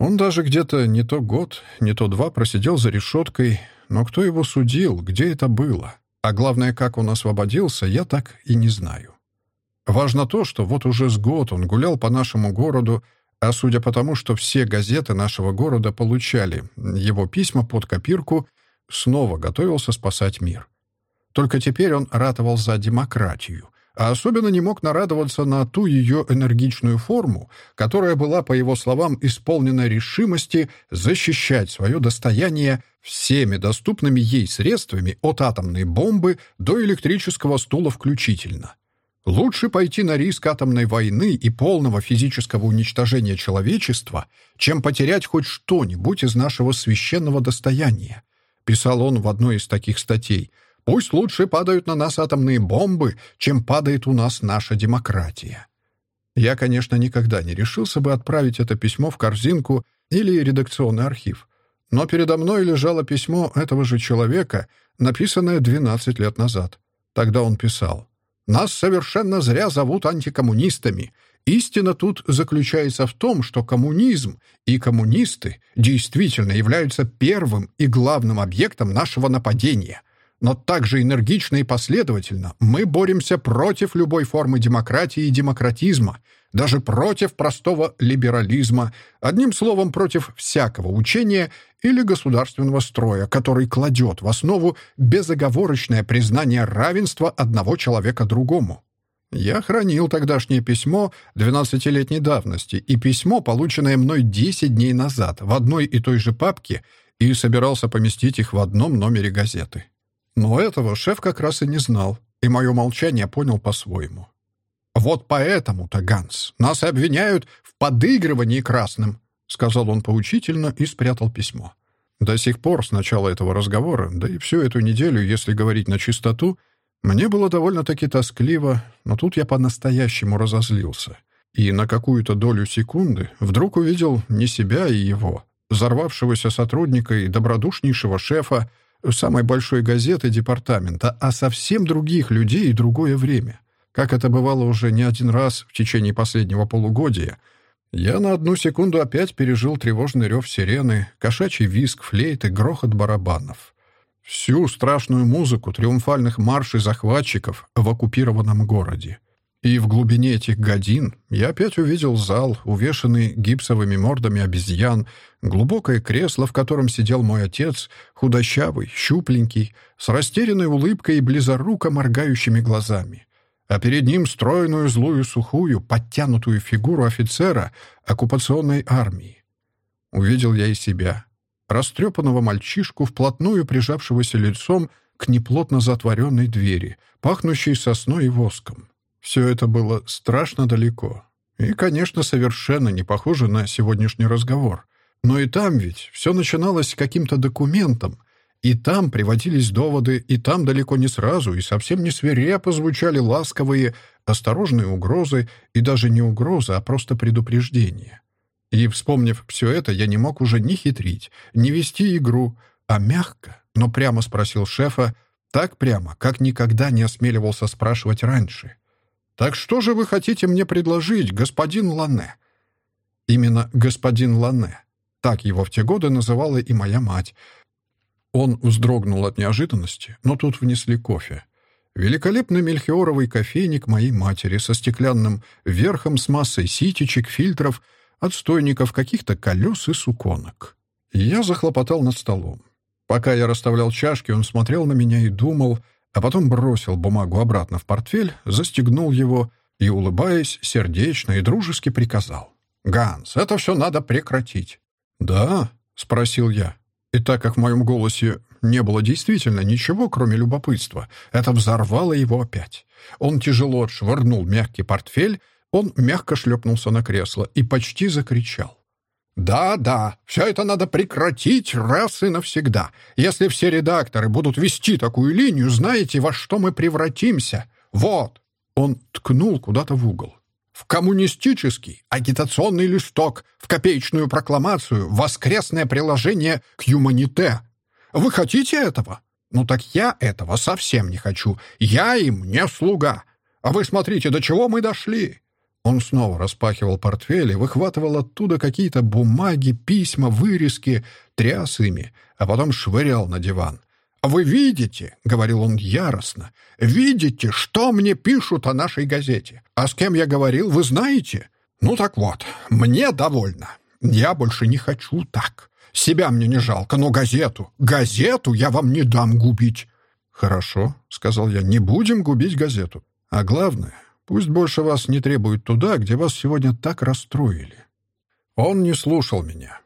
Он даже где-то не то год, не то два просидел за решеткой, но кто его судил, где это было? А главное, как он освободился, я так и не знаю. Важно то, что вот уже с год он гулял по нашему городу, а судя по тому, что все газеты нашего города получали его письма под копирку, снова готовился спасать мир. Только теперь он ратовал за демократию — а особенно не мог нарадоваться на ту ее энергичную форму, которая была, по его словам, исполнена решимости защищать свое достояние всеми доступными ей средствами от атомной бомбы до электрического стула включительно. Лучше пойти на риск атомной войны и полного физического уничтожения человечества, чем потерять хоть что-нибудь из нашего священного достояния. писал он в одной из таких статей. «Пусть лучше падают на нас атомные бомбы, чем падает у нас наша демократия». Я, конечно, никогда не решился бы отправить это письмо в корзинку или редакционный архив. Но передо мной лежало письмо этого же человека, написанное 12 лет назад. Тогда он писал «Нас совершенно зря зовут антикоммунистами. Истина тут заключается в том, что коммунизм и коммунисты действительно являются первым и главным объектом нашего нападения. Но также энергично и последовательно мы боремся против любой формы демократии и демократизма, даже против простого либерализма, одним словом, против всякого учения или государственного строя, который кладет в основу безоговорочное признание равенства одного человека другому. Я хранил тогдашнее письмо 12-летней давности и письмо, полученное мной 10 дней назад, в одной и той же папке, и собирался поместить их в одном номере газеты. Но этого шеф как раз и не знал, и мое молчание понял по-своему. «Вот поэтому-то, Ганс, нас обвиняют в подыгрывании красным», сказал он поучительно и спрятал письмо. До сих пор, с начала этого разговора, да и всю эту неделю, если говорить на чистоту, мне было довольно-таки тоскливо, но тут я по-настоящему разозлился. И на какую-то долю секунды вдруг увидел не себя и его, взорвавшегося сотрудника и добродушнейшего шефа самой большой газеты департамента, а совсем других людей и другое время. Как это бывало уже не один раз в течение последнего полугодия, я на одну секунду опять пережил тревожный рев сирены, кошачий визг флейты, грохот барабанов. Всю страшную музыку триумфальных маршей захватчиков в оккупированном городе. И в глубине этих годин я опять увидел зал, увешанный гипсовыми мордами обезьян, глубокое кресло, в котором сидел мой отец, худощавый, щупленький, с растерянной улыбкой и близоруко моргающими глазами. А перед ним стройную, злую, сухую, подтянутую фигуру офицера оккупационной армии. Увидел я и себя — растрепанного мальчишку, вплотную прижавшегося лицом к неплотно затворенной двери, пахнущей сосной и воском. Все это было страшно далеко. И, конечно, совершенно не похоже на сегодняшний разговор. Но и там ведь все начиналось с каким-то документом, и там приводились доводы, и там далеко не сразу, и совсем не свирепо звучали ласковые, осторожные угрозы, и даже не угрозы, а просто предупреждения. И, вспомнив все это, я не мог уже ни хитрить, ни вести игру, а мягко, но прямо спросил шефа, так прямо, как никогда не осмеливался спрашивать раньше. «Так что же вы хотите мне предложить, господин Лане?» Именно «господин Лане». Так его в те годы называла и моя мать. Он вздрогнул от неожиданности, но тут внесли кофе. Великолепный мельхиоровый кофейник моей матери со стеклянным верхом с массой ситечек, фильтров — отстойников, каких-то колес и суконок. Я захлопотал над столом. Пока я расставлял чашки, он смотрел на меня и думал, а потом бросил бумагу обратно в портфель, застегнул его и, улыбаясь, сердечно и дружески приказал. «Ганс, это все надо прекратить». «Да?» — спросил я. И так как в моем голосе не было действительно ничего, кроме любопытства, это взорвало его опять. Он тяжело отшвырнул мягкий портфель он мягко шлепнулся на кресло и почти закричал. «Да, да, все это надо прекратить раз и навсегда. Если все редакторы будут вести такую линию, знаете, во что мы превратимся? Вот!» Он ткнул куда-то в угол. «В коммунистический агитационный листок, в копеечную прокламацию, воскресное приложение к юманите. Вы хотите этого? Ну так я этого совсем не хочу. Я им не слуга. А вы смотрите, до чего мы дошли. Он снова распахивал портфель и выхватывал оттуда какие-то бумаги, письма, вырезки, тряс ими, а потом швырял на диван. «А «Вы видите, — говорил он яростно, — видите, что мне пишут о нашей газете? А с кем я говорил, вы знаете? Ну так вот, мне довольно. Я больше не хочу так. Себя мне не жалко, но газету, газету я вам не дам губить». «Хорошо», — сказал я, — «не будем губить газету. А главное, Пусть больше вас не требуют туда, где вас сегодня так расстроили». Он не слушал меня.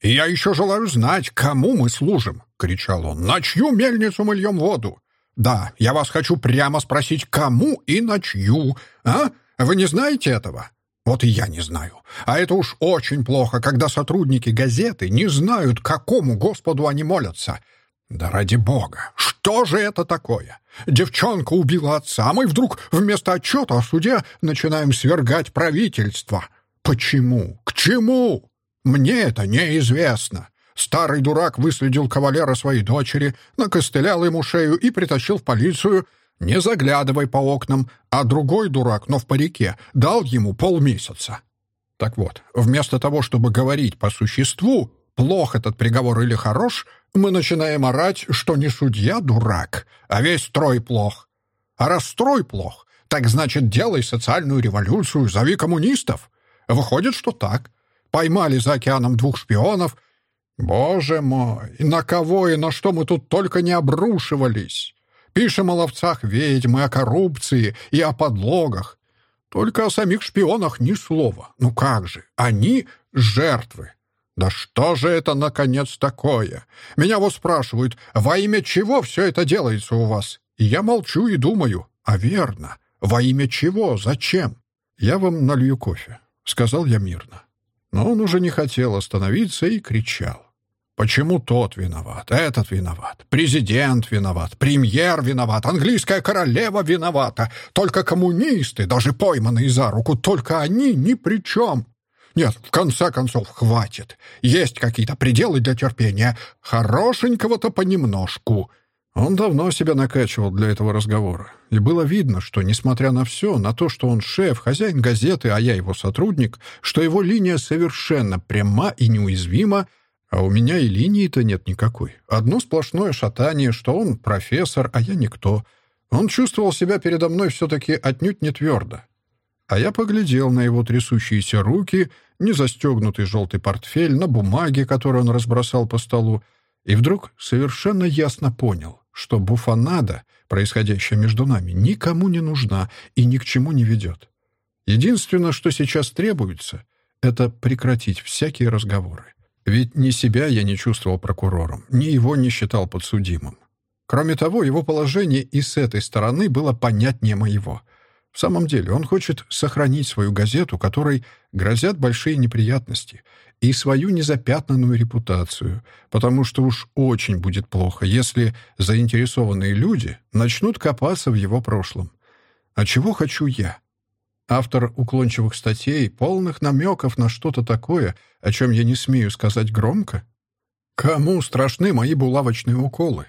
«И я еще желаю знать, кому мы служим!» — кричал он. «На чью мельницу мы льем воду? Да, я вас хочу прямо спросить, кому и на чью, а? Вы не знаете этого?» Вот и я не знаю. А это уж очень плохо, когда сотрудники газеты не знают, какому Господу они молятся. Да ради бога, что же это такое? Девчонка убила отца, а мы вдруг вместо отчета о суде начинаем свергать правительство. Почему? К чему? Мне это неизвестно. Старый дурак выследил кавалера своей дочери, накостылял ему шею и притащил в полицию. Не заглядывай по окнам, а другой дурак, но в парике, дал ему полмесяца. Так вот, вместо того, чтобы говорить по существу, плох этот приговор или хорош, мы начинаем орать, что не судья дурак, а весь строй плох. А раз строй плох, так значит, делай социальную революцию, зови коммунистов. Выходит, что так. Поймали за океаном двух шпионов. Боже мой, на кого и на что мы тут только не обрушивались. Пишем о ловцах ведьмы, о коррупции и о подлогах. Только о самих шпионах ни слова. Ну как же, они жертвы. Да что же это, наконец, такое? Меня вот спрашивают, во имя чего все это делается у вас? Я молчу и думаю, а верно, во имя чего, зачем? Я вам налью кофе, — сказал я мирно. Но он уже не хотел остановиться и кричал. Почему тот виноват, этот виноват, президент виноват, премьер виноват, английская королева виновата, только коммунисты, даже пойманные за руку, только они ни при чем. Нет, в конце концов, хватит. Есть какие-то пределы для терпения. Хорошенького-то понемножку. Он давно себя накачивал для этого разговора. И было видно, что, несмотря на все, на то, что он шеф, хозяин газеты, а я его сотрудник, что его линия совершенно пряма и неуязвима, а у меня и линии-то нет никакой. Одно сплошное шатание, что он профессор, а я никто. Он чувствовал себя передо мной все-таки отнюдь не твердо. А я поглядел на его трясущиеся руки, незастегнутый желтый портфель, на бумаге, которую он разбросал по столу, и вдруг совершенно ясно понял, что буфанада, происходящая между нами, никому не нужна и ни к чему не ведет. Единственное, что сейчас требуется, это прекратить всякие разговоры. Ведь ни себя я не чувствовал прокурором, ни его не считал подсудимым. Кроме того, его положение и с этой стороны было понятнее моего — в самом деле, он хочет сохранить свою газету, которой грозят большие неприятности, и свою незапятнанную репутацию, потому что уж очень будет плохо, если заинтересованные люди начнут копаться в его прошлом. А чего хочу я? Автор уклончивых статей, полных намеков на что-то такое, о чем я не смею сказать громко? Кому страшны мои булавочные уколы?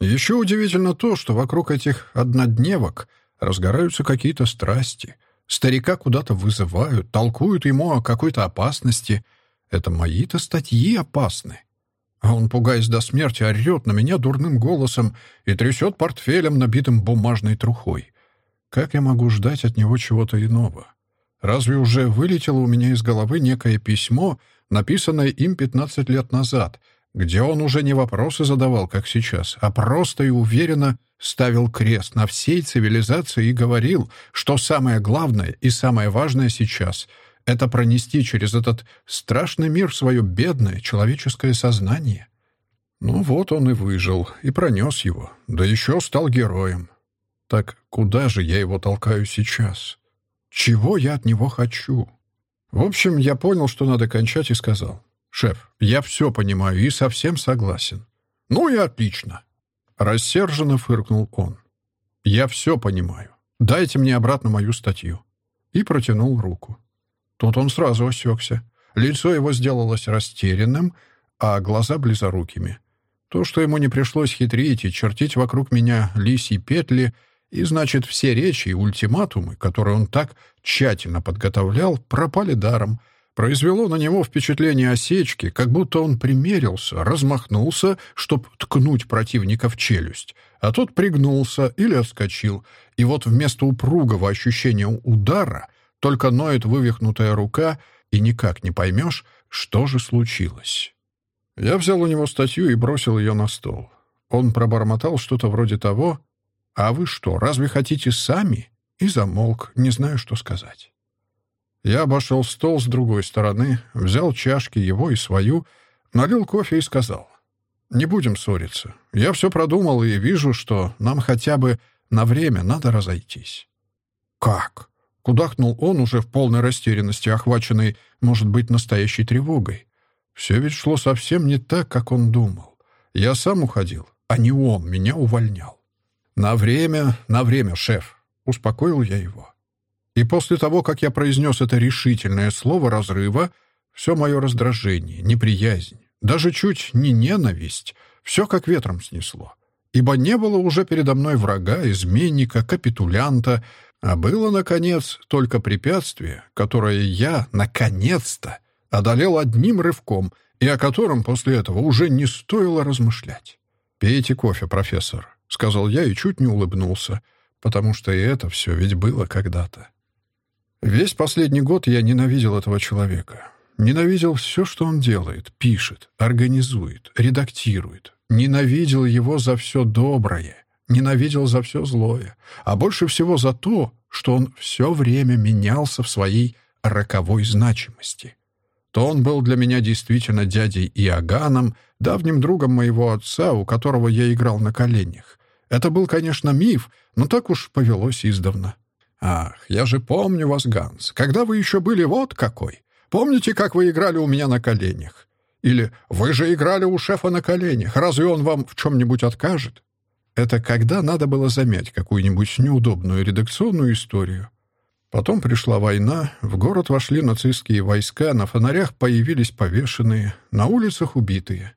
Еще удивительно то, что вокруг этих однодневок — Разгораются какие-то страсти. Старика куда-то вызывают, толкуют ему о какой-то опасности. Это мои-то статьи опасны. А он, пугаясь до смерти, орет на меня дурным голосом и трясет портфелем, набитым бумажной трухой. Как я могу ждать от него чего-то иного? Разве уже вылетело у меня из головы некое письмо, написанное им 15 лет назад, где он уже не вопросы задавал, как сейчас, а просто и уверенно ставил крест на всей цивилизации и говорил, что самое главное и самое важное сейчас — это пронести через этот страшный мир свое бедное человеческое сознание. Ну вот он и выжил, и пронес его, да еще стал героем. Так куда же я его толкаю сейчас? Чего я от него хочу? В общем, я понял, что надо кончать, и сказал. «Шеф, я все понимаю и совсем согласен». «Ну и отлично». Рассерженно фыркнул он. «Я все понимаю. Дайте мне обратно мою статью». И протянул руку. Тут он сразу осекся. Лицо его сделалось растерянным, а глаза близорукими. То, что ему не пришлось хитрить и чертить вокруг меня лисьи петли, и, значит, все речи и ультиматумы, которые он так тщательно подготовлял, пропали даром — произвело на него впечатление осечки, как будто он примерился, размахнулся, чтоб ткнуть противника в челюсть, а тот пригнулся или отскочил, и вот вместо упругого ощущения удара только ноет вывихнутая рука, и никак не поймешь, что же случилось. Я взял у него статью и бросил ее на стол. Он пробормотал что-то вроде того «А вы что, разве хотите сами?» и замолк, не знаю, что сказать. Я обошел стол с другой стороны, взял чашки его и свою, налил кофе и сказал. «Не будем ссориться. Я все продумал и вижу, что нам хотя бы на время надо разойтись». «Как?» — кудахнул он уже в полной растерянности, охваченный, может быть, настоящей тревогой. Все ведь шло совсем не так, как он думал. Я сам уходил, а не он меня увольнял. «На время, на время, шеф», — успокоил я его. И после того, как я произнес это решительное слово разрыва, все мое раздражение, неприязнь, даже чуть не ненависть, все как ветром снесло. Ибо не было уже передо мной врага, изменника, капитулянта, а было, наконец, только препятствие, которое я, наконец-то, одолел одним рывком и о котором после этого уже не стоило размышлять. «Пейте кофе, профессор», — сказал я и чуть не улыбнулся, потому что и это все ведь было когда-то. Весь последний год я ненавидел этого человека. Ненавидел все, что он делает, пишет, организует, редактирует. Ненавидел его за все доброе, ненавидел за все злое, а больше всего за то, что он все время менялся в своей роковой значимости. То он был для меня действительно дядей Иоганном, давним другом моего отца, у которого я играл на коленях. Это был, конечно, миф, но так уж повелось издавна. «Ах, я же помню вас, Ганс, когда вы еще были вот какой. Помните, как вы играли у меня на коленях? Или «Вы же играли у шефа на коленях, разве он вам в чем-нибудь откажет?» Это когда надо было замять какую-нибудь неудобную редакционную историю. Потом пришла война, в город вошли нацистские войска, на фонарях появились повешенные, на улицах убитые.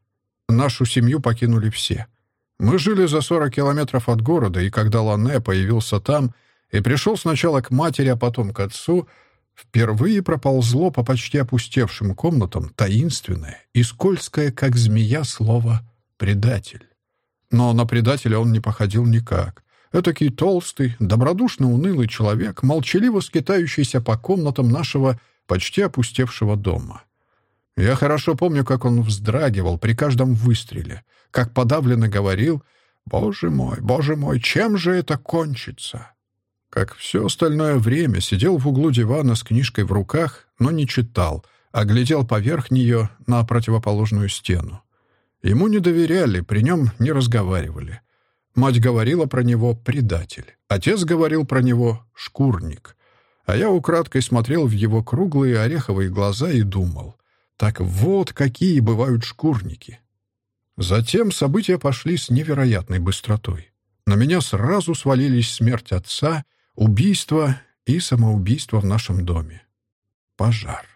Нашу семью покинули все. Мы жили за 40 километров от города, и когда Ланне появился там и пришел сначала к матери, а потом к отцу, впервые проползло по почти опустевшим комнатам таинственное и скользкое, как змея, слово «предатель». Но на предателя он не походил никак. Этакий толстый, добродушно унылый человек, молчаливо скитающийся по комнатам нашего почти опустевшего дома. Я хорошо помню, как он вздрагивал при каждом выстреле, как подавленно говорил «Боже мой, боже мой, чем же это кончится?» Как все остальное время сидел в углу дивана с книжкой в руках, но не читал, а глядел поверх нее на противоположную стену. Ему не доверяли, при нем не разговаривали. Мать говорила про него «предатель». Отец говорил про него «шкурник». А я украдкой смотрел в его круглые ореховые глаза и думал, так вот какие бывают шкурники. Затем события пошли с невероятной быстротой. На меня сразу свалились смерть отца, убийство и самоубийство в нашем доме. Пожар.